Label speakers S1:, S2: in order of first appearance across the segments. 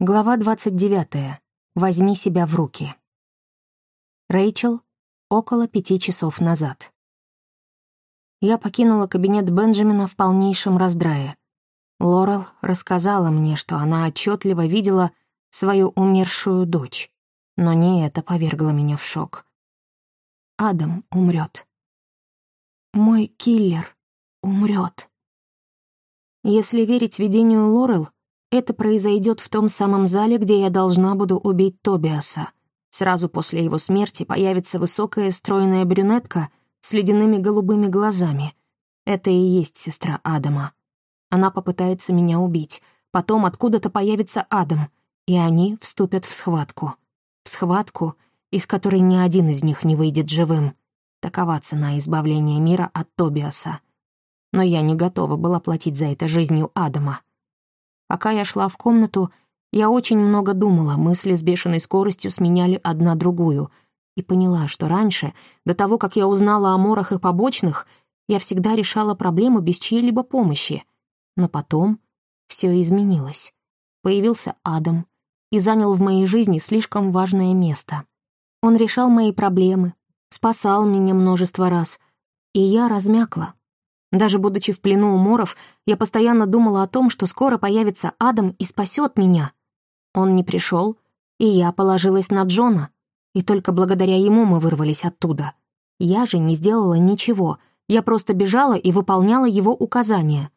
S1: Глава 29. Возьми себя в руки. Рэйчел, около пяти часов назад. Я покинула кабинет Бенджамина в полнейшем раздрае. Лорел рассказала мне, что она отчетливо видела свою умершую дочь, но не это повергло меня в шок. Адам умрет. Мой киллер умрет. Если верить видению Лорел, это произойдет в том самом зале, где я должна буду убить Тобиаса. Сразу после его смерти появится высокая стройная брюнетка с ледяными голубыми глазами. Это и есть сестра Адама. Она попытается меня убить. Потом откуда-то появится Адам, и они вступят в схватку. В схватку, из которой ни один из них не выйдет живым. Такова цена избавления мира от Тобиаса. Но я не готова была платить за это жизнью Адама. Пока я шла в комнату, я очень много думала, мысли с бешеной скоростью сменяли одна другую, и поняла, что раньше, до того, как я узнала о морах и побочных, я всегда решала проблему без чьей-либо помощи. Но потом все изменилось. Появился Адам и занял в моей жизни слишком важное место. Он решал мои проблемы, спасал меня множество раз, и я размякла, даже будучи в плену у моров, я постоянно думала о том, что скоро появится Адам и спасет меня. Он не пришел, и я положилась на Джона, и только благодаря ему мы вырвались оттуда. Я же не сделала ничего, я просто бежала и выполняла его указания.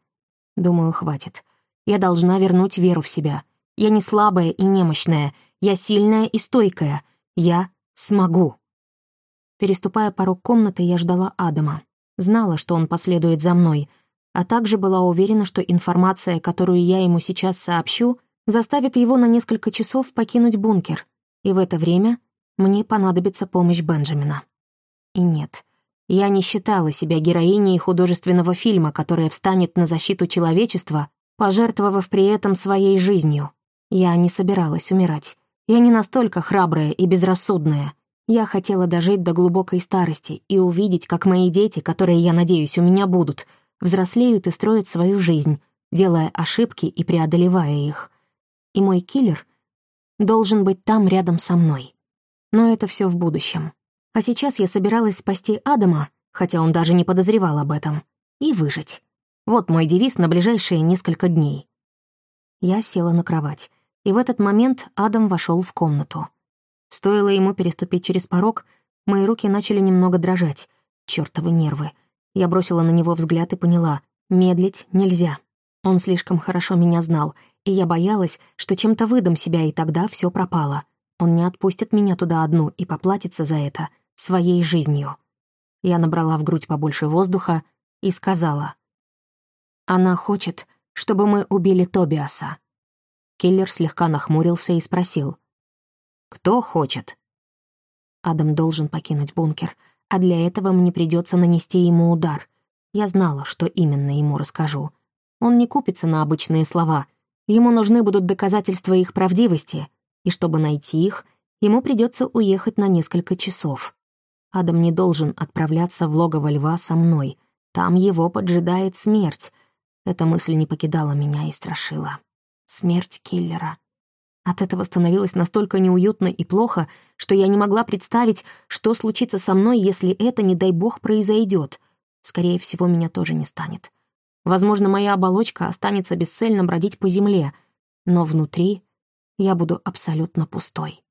S1: Думаю, хватит. Я должна вернуть веру в себя. Я не слабая и немощная, я сильная и стойкая. Я смогу. Переступая порог комнаты, я ждала Адама знала, что он последует за мной, а также была уверена, что информация, которую я ему сейчас сообщу, заставит его на несколько часов покинуть бункер, и в это время мне понадобится помощь Бенджамина. И нет, я не считала себя героиней художественного фильма, которая встанет на защиту человечества, пожертвовав при этом своей жизнью. Я не собиралась умирать. Я не настолько храбрая и безрассудная — я хотела дожить до глубокой старости и увидеть, как мои дети, которые, я надеюсь, у меня будут, взрослеют и строят свою жизнь, делая ошибки и преодолевая их. И мой киллер должен быть там рядом со мной. Но это все в будущем. А сейчас я собиралась спасти Адама, хотя он даже не подозревал об этом, и выжить. Вот мой девиз на ближайшие несколько дней. Я села на кровать, и в этот момент Адам вошел в комнату. Стоило ему переступить через порог, мои руки начали немного дрожать. Чёртовы нервы. Я бросила на него взгляд и поняла, медлить нельзя. Он слишком хорошо меня знал, и я боялась, что чем-то выдам себя, и тогда все пропало. Он не отпустит меня туда одну и поплатится за это своей жизнью. Я набрала в грудь побольше воздуха и сказала. «Она хочет, чтобы мы убили Тобиаса». Киллер слегка нахмурился и спросил. Кто хочет?» Адам должен покинуть бункер, а для этого мне придется нанести ему удар. Я знала, что именно ему расскажу. Он не купится на обычные слова. Ему нужны будут доказательства их правдивости, и чтобы найти их, ему придется уехать на несколько часов. Адам не должен отправляться в логово льва со мной. Там его поджидает смерть. Эта мысль не покидала меня и страшила. Смерть киллера. От этого становилось настолько неуютно и плохо, что я не могла представить, что случится со мной, если это, не дай бог, произойдет. Скорее всего, меня тоже не станет. Возможно, моя оболочка останется бесцельно бродить по земле, но внутри я буду абсолютно пустой.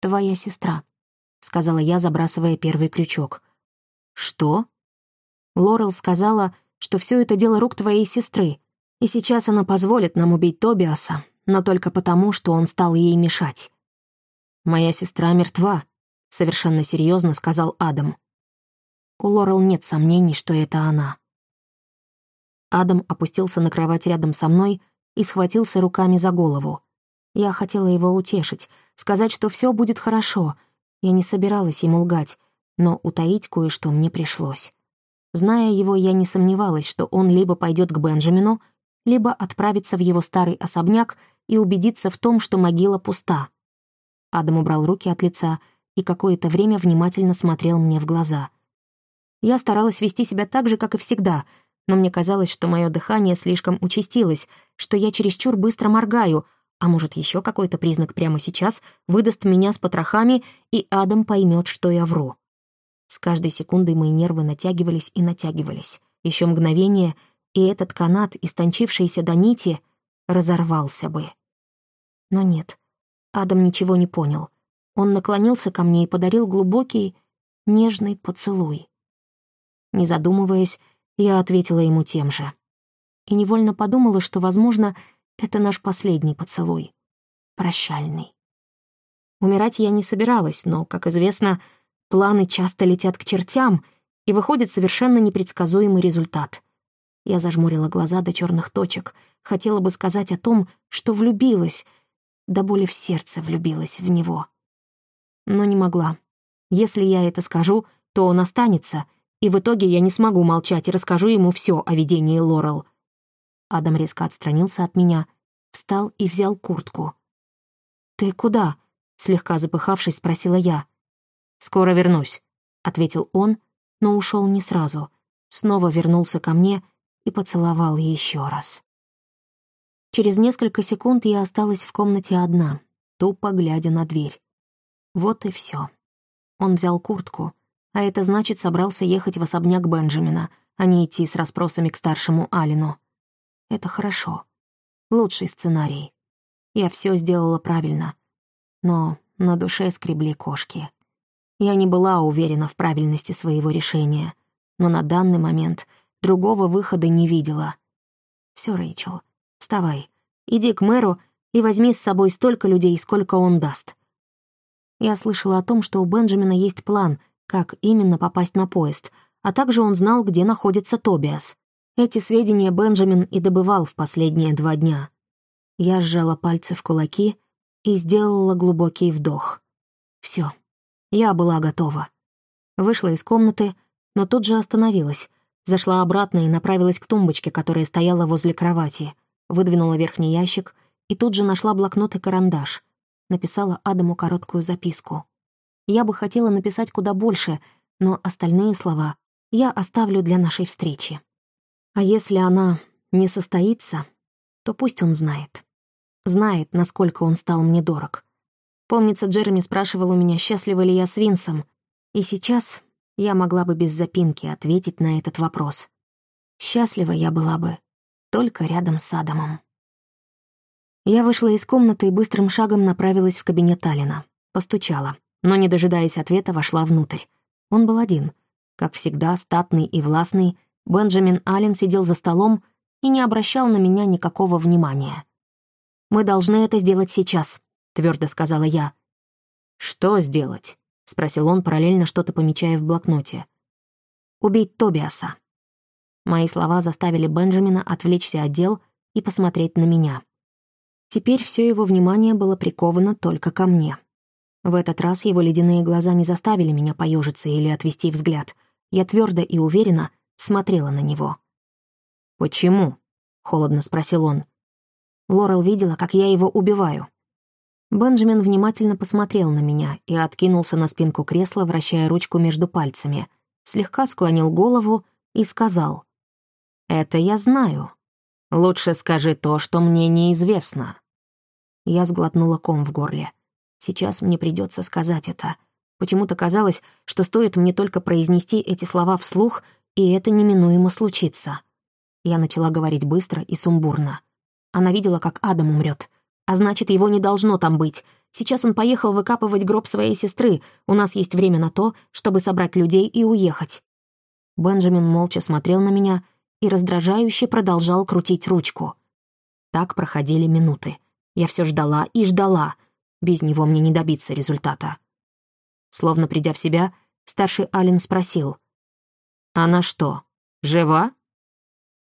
S1: «Твоя сестра», — сказала я, забрасывая первый крючок. «Что?» Лорел сказала, что все это дело рук твоей сестры, и сейчас она позволит нам убить Тобиаса, но только потому, что он стал ей мешать. «Моя сестра мертва», — совершенно серьезно сказал Адам. У Лорел нет сомнений, что это она. Адам опустился на кровать рядом со мной и схватился руками за голову. Я хотела его утешить, сказать, что все будет хорошо. Я не собиралась ему лгать, но утаить кое-что мне пришлось. Зная его, я не сомневалась, что он либо пойдет к Бенджамину, либо отправится в его старый особняк и убедиться в том, что могила пуста. Адам убрал руки от лица и какое-то время внимательно смотрел мне в глаза. Я старалась вести себя так же, как и всегда, но мне казалось, что мое дыхание слишком участилось, что я чересчур быстро моргаю, А может, еще какой-то признак прямо сейчас выдаст меня с потрохами, и Адам поймет, что я вру. С каждой секундой мои нервы натягивались и натягивались. Еще мгновение, и этот канат, истончившийся до нити, разорвался бы. Но нет, Адам ничего не понял. Он наклонился ко мне и подарил глубокий, нежный поцелуй. Не задумываясь, я ответила ему тем же. И невольно подумала, что, возможно, это наш последний поцелуй. Прощальный. Умирать я не собиралась, но, как известно, планы часто летят к чертям, и выходит совершенно непредсказуемый результат. Я зажмурила глаза до черных точек, хотела бы сказать о том, что влюбилась, до боли в сердце влюбилась в него. Но не могла. Если я это скажу, то он останется, и в итоге я не смогу молчать и расскажу ему все о видении Лорел — Адам резко отстранился от меня, встал и взял куртку. «Ты куда?» — слегка запыхавшись, спросила я. «Скоро вернусь», — ответил он, но ушел не сразу. Снова вернулся ко мне и поцеловал еще раз. Через несколько секунд я осталась в комнате одна, тупо глядя на дверь. Вот и все. Он взял куртку, а это значит, собрался ехать в особняк Бенджамина, а не идти с расспросами к старшему Алину. Это хорошо. Лучший сценарий. Я все сделала правильно. Но на душе скребли кошки. Я не была уверена в правильности своего решения, но на данный момент другого выхода не видела. Все, Рэйчел, вставай, иди к мэру и возьми с собой столько людей, сколько он даст. Я слышала о том, что у Бенджамина есть план, как именно попасть на поезд, а также он знал, где находится Тобиас. Эти сведения Бенджамин и добывал в последние два дня. Я сжала пальцы в кулаки и сделала глубокий вдох. Все, я была готова. Вышла из комнаты, но тут же остановилась, зашла обратно и направилась к тумбочке, которая стояла возле кровати, выдвинула верхний ящик и тут же нашла блокнот и карандаш. Написала Адаму короткую записку. Я бы хотела написать куда больше, но остальные слова я оставлю для нашей встречи. А если она не состоится, то пусть он знает. Знает, насколько он стал мне дорог. Помнится, Джереми спрашивал у меня, счастлива ли я с Винсом, и сейчас я могла бы без запинки ответить на этот вопрос. Счастлива я была бы только рядом с Адамом. Я вышла из комнаты и быстрым шагом направилась в кабинет Алина. Постучала, но, не дожидаясь ответа, вошла внутрь. Он был один. Как всегда, статный и властный, Бенджамин Аллен сидел за столом и не обращал на меня никакого внимания. «Мы должны это сделать сейчас», — твердо сказала я. «Что сделать?» — спросил он, параллельно что-то помечая в блокноте. «Убить Тобиаса». Мои слова заставили Бенджамина отвлечься от дел и посмотреть на меня. Теперь все его внимание было приковано только ко мне. В этот раз его ледяные глаза не заставили меня поежиться или отвести взгляд. Я твердо и уверенно смотрела на него. «Почему?» — холодно спросил он. Лорел видела, как я его убиваю. Бенджамин внимательно посмотрел на меня и откинулся на спинку кресла, вращая ручку между пальцами, слегка склонил голову и сказал. «Это я знаю. Лучше скажи то, что мне неизвестно». Я сглотнула ком в горле. Сейчас мне придется сказать это. Почему-то казалось, что стоит мне только произнести эти слова вслух, и это неминуемо случится. Я начала говорить быстро и сумбурно. Она видела, как Адам умрет, а значит, его не должно там быть. Сейчас он поехал выкапывать гроб своей сестры. У нас есть время на то, чтобы собрать людей и уехать. Бенджамин молча смотрел на меня и раздражающе продолжал крутить ручку. Так проходили минуты. Я все ждала и ждала. Без него мне не добиться результата. Словно придя в себя, старший Ален спросил — она что, жива?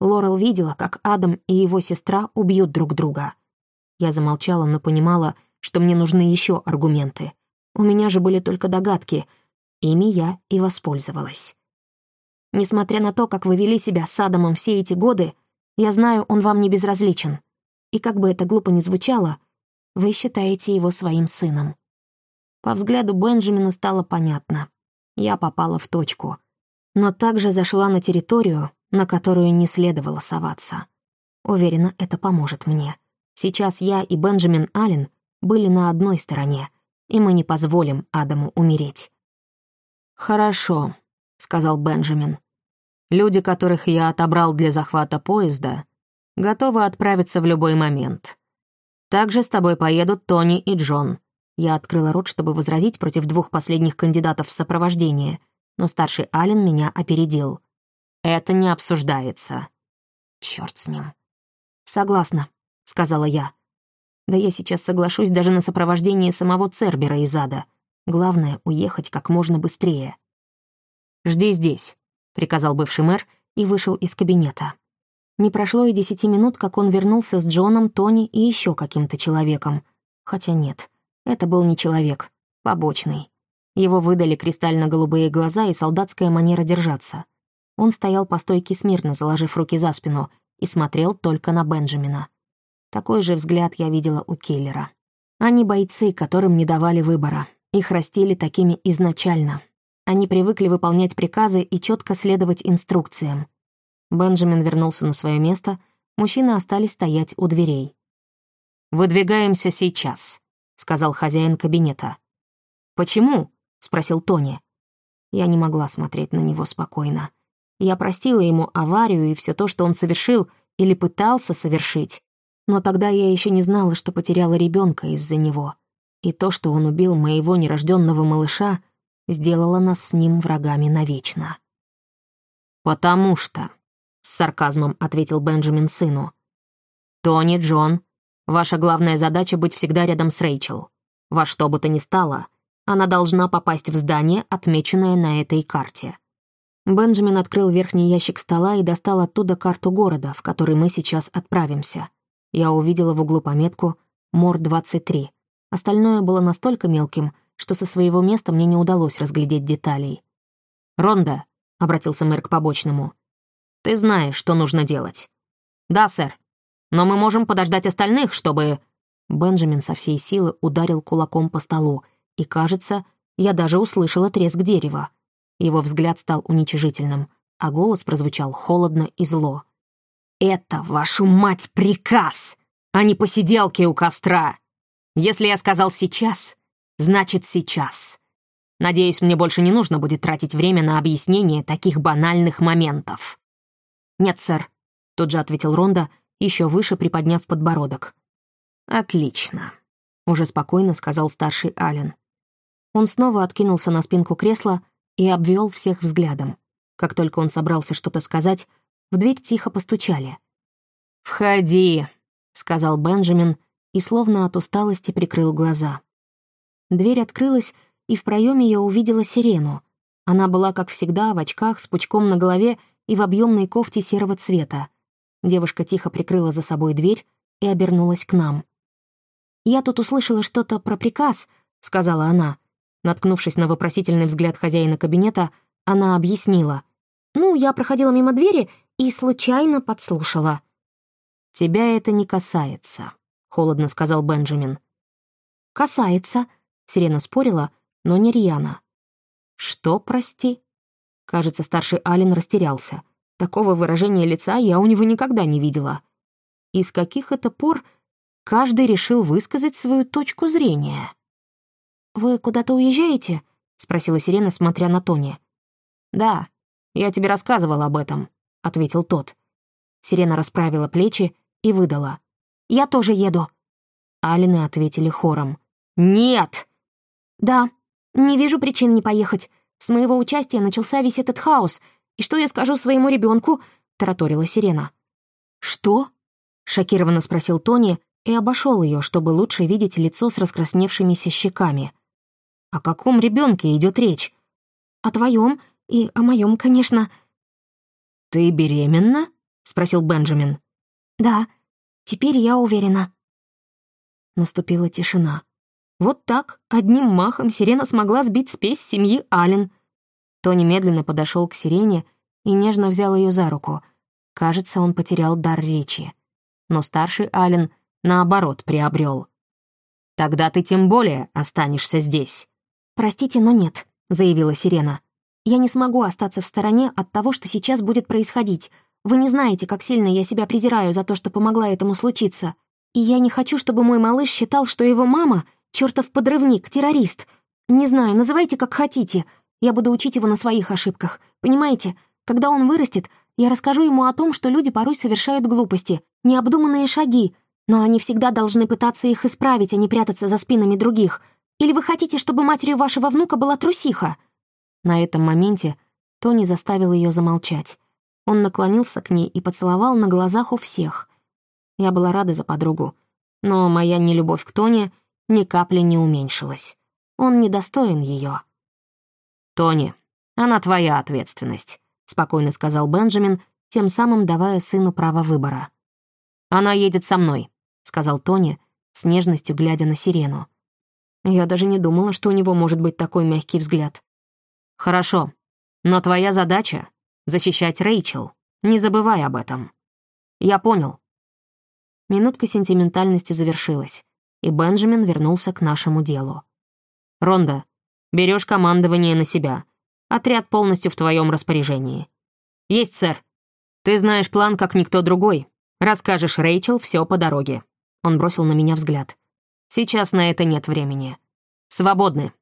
S1: Лорел видела, как Адам и его сестра убьют друг друга. Я замолчала, но понимала, что мне нужны еще аргументы. У меня же были только догадки. Ими я и воспользовалась. Несмотря на то, как вы вели себя с Адамом все эти годы, я знаю, он вам не безразличен. И как бы это глупо ни звучало, вы считаете его своим сыном. По взгляду Бенджамина стало понятно. Я попала в точку но также зашла на территорию, на которую не следовало соваться. Уверена, это поможет мне. Сейчас я и Бенджамин Аллен были на одной стороне, и мы не позволим Адаму умереть. «Хорошо», — сказал Бенджамин. «Люди, которых я отобрал для захвата поезда, готовы отправиться в любой момент. Также с тобой поедут Тони и Джон». Я открыла рот, чтобы возразить против двух последних кандидатов в сопровождение, но старший Аллен меня опередил. «Это не обсуждается». Черт с ним. «Согласна», — сказала я. «Да я сейчас соглашусь даже на сопровождение самого Цербера из ада. Главное — уехать как можно быстрее». «Жди здесь», — приказал бывший мэр и вышел из кабинета. Не прошло и десяти минут, как он вернулся с Джоном, Тони и еще каким-то человеком. Хотя нет, это был не человек, побочный. Его выдали кристально-голубые глаза и солдатская манера держаться. Он стоял по стойке смирно, заложив руки за спину, и смотрел только на Бенджамина. Такой же взгляд я видела у Келлера. Они бойцы, которым не давали выбора. Их растили такими изначально. Они привыкли выполнять приказы и четко следовать инструкциям. Бенджамин вернулся на свое место, мужчины остались стоять у дверей. «Выдвигаемся сейчас», — сказал хозяин кабинета. «Почему?» — спросил Тони. Я не могла смотреть на него спокойно. Я простила ему аварию и все то, что он совершил или пытался совершить. Но тогда я еще не знала, что потеряла ребенка из-за него. И то, что он убил моего нерожденного малыша, сделало нас с ним врагами навечно. «Потому что», с сарказмом ответил Бенджамин сыну. «Тони, Джон, ваша главная задача — быть всегда рядом с Рэйчел. Во что бы то ни стало, она должна попасть в здание, отмеченное на этой карте». Бенджамин открыл верхний ящик стола и достал оттуда карту города, в который мы сейчас отправимся. Я увидела в углу пометку «Мор-23». Остальное было настолько мелким, что со своего места мне не удалось разглядеть деталей. «Ронда», — обратился мэр к побочному, — ты знаешь, что нужно делать». «Да, сэр. Но мы можем подождать остальных, чтобы...» Бенджамин со всей силы ударил кулаком по столу, и, кажется, я даже услышала треск дерева. Его взгляд стал уничижительным, а голос прозвучал холодно и зло. «Это, вашу мать, приказ, а не посиделки у костра! Если я сказал «сейчас», значит «сейчас». Надеюсь, мне больше не нужно будет тратить время на объяснение таких банальных моментов. «Нет, сэр», — тут же ответил Ронда, еще выше приподняв подбородок. «Отлично», — уже спокойно сказал старший Ален. Он снова откинулся на спинку кресла и обвел всех взглядом. Как только он собрался что-то сказать, в дверь тихо постучали. «Входи», — сказал Бенджамин и словно от усталости прикрыл глаза. Дверь открылась, и в проеме я увидела сирену. Она была, как всегда, в очках, с пучком на голове и в объемной кофте серого цвета. Девушка тихо прикрыла за собой дверь и обернулась к нам. «Я тут услышала что-то про приказ», — сказала она. Наткнувшись на вопросительный взгляд хозяина кабинета, она объяснила. «Ну, я проходила мимо двери и случайно подслушала». «Тебя это не касается», — холодно сказал Бенджамин. «Касается», — Сирена спорила, но не рьяно. «Что, прости?» Кажется, старший Ален растерялся. Такого выражения лица я у него никогда не видела. И с каких это пор каждый решил высказать свою точку зрения? «Вы куда-то уезжаете?» — спросила Сирена, смотря на Тони. «Да, я тебе рассказывал об этом», — ответил тот. Сирена расправила плечи и выдала. «Я тоже еду». Алины ответили хором. «Нет!» «Да, не вижу причин не поехать. С моего участия начался весь этот хаос. И что я скажу своему ребенку? тараторила Сирена. «Что?» — шокированно спросил Тони и обошел ее, чтобы лучше видеть лицо с раскрасневшимися щеками. «О каком ребенке идет речь?» «О твоем и о моем, конечно». «Ты беременна?» — спросил Бенджамин. «Да, теперь я уверена». Наступила тишина. Вот так, одним махом, сирена смогла сбить спесь семьи Аллен. Тони медленно подошел к сирене и нежно взял ее за руку. Кажется, он потерял дар речи. Но старший Аллен, наоборот, приобрел. «Тогда ты тем более останешься здесь». «Простите, но нет», — заявила сирена. «Я не смогу остаться в стороне от того, что сейчас будет происходить. Вы не знаете, как сильно я себя презираю за то, что помогла этому случиться. И я не хочу, чтобы мой малыш считал, что его мама — чертов подрывник, террорист. Не знаю, называйте как хотите. Я буду учить его на своих ошибках. Понимаете? Когда он вырастет, я расскажу ему о том, что люди порой совершают глупости, необдуманные шаги, но они всегда должны пытаться их исправить, а не прятаться за спинами других. Или вы хотите, чтобы матерью вашего внука была трусиха?» На этом моменте Тони заставил ее замолчать. Он наклонился к ней и поцеловал на глазах у всех. Я была рада за подругу, но моя нелюбовь к Тони ни капли не уменьшилась. Он недостоин ее. «Тони, она твоя ответственность», — спокойно сказал Бенджамин, тем самым давая сыну право выбора. «Она едет со мной», — сказал Тони, с нежностью глядя на сирену. Я даже не думала, что у него может быть такой мягкий взгляд. «Хорошо, но твоя задача — защищать Рэйчел. Не забывай об этом». «Я понял». Минутка сентиментальности завершилась, и Бенджамин вернулся к нашему делу. «Ронда, берешь командование на себя. Отряд полностью в твоем распоряжении». «Есть, сэр. Ты знаешь план, как никто другой. Расскажешь Рэйчел все по дороге». Он бросил на меня взгляд. Сейчас на это нет времени. Свободны».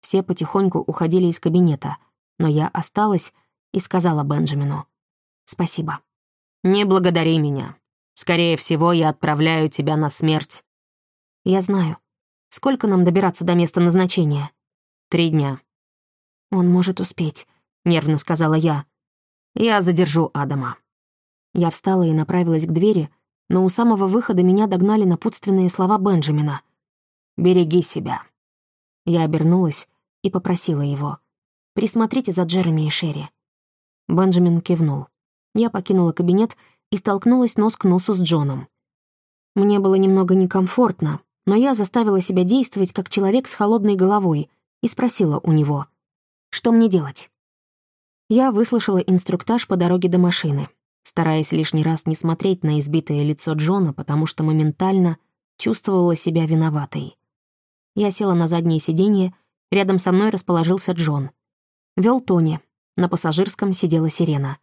S1: Все потихоньку уходили из кабинета, но я осталась и сказала Бенджамину. «Спасибо». «Не благодари меня. Скорее всего, я отправляю тебя на смерть». «Я знаю. Сколько нам добираться до места назначения?» «Три дня». «Он может успеть», — нервно сказала я. «Я задержу Адама». Я встала и направилась к двери, но у самого выхода меня догнали напутственные слова Бенджамина. «Береги себя». Я обернулась и попросила его. «Присмотрите за Джереми и Шерри». Бенджамин кивнул. Я покинула кабинет и столкнулась нос к носу с Джоном. Мне было немного некомфортно, но я заставила себя действовать как человек с холодной головой и спросила у него, что мне делать. Я выслушала инструктаж по дороге до машины стараясь лишний раз не смотреть на избитое лицо Джона, потому что моментально чувствовала себя виноватой. Я села на заднее сиденье, рядом со мной расположился Джон. Вел Тони, на пассажирском сидела Сирена.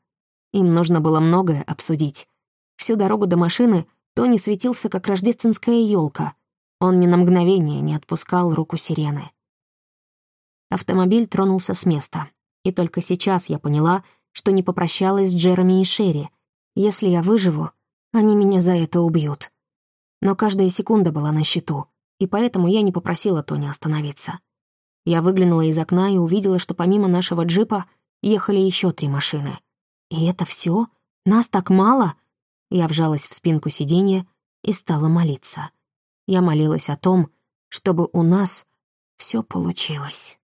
S1: Им нужно было многое обсудить. Всю дорогу до машины Тони светился, как рождественская елка. Он ни на мгновение не отпускал руку Сирены. Автомобиль тронулся с места, и только сейчас я поняла — что не попрощалась с Джереми и Шерри. Если я выживу, они меня за это убьют. Но каждая секунда была на счету, и поэтому я не попросила Тони остановиться. Я выглянула из окна и увидела, что помимо нашего джипа ехали еще три машины. И это все? Нас так мало? Я вжалась в спинку сиденья и стала молиться. Я молилась о том, чтобы у нас все получилось.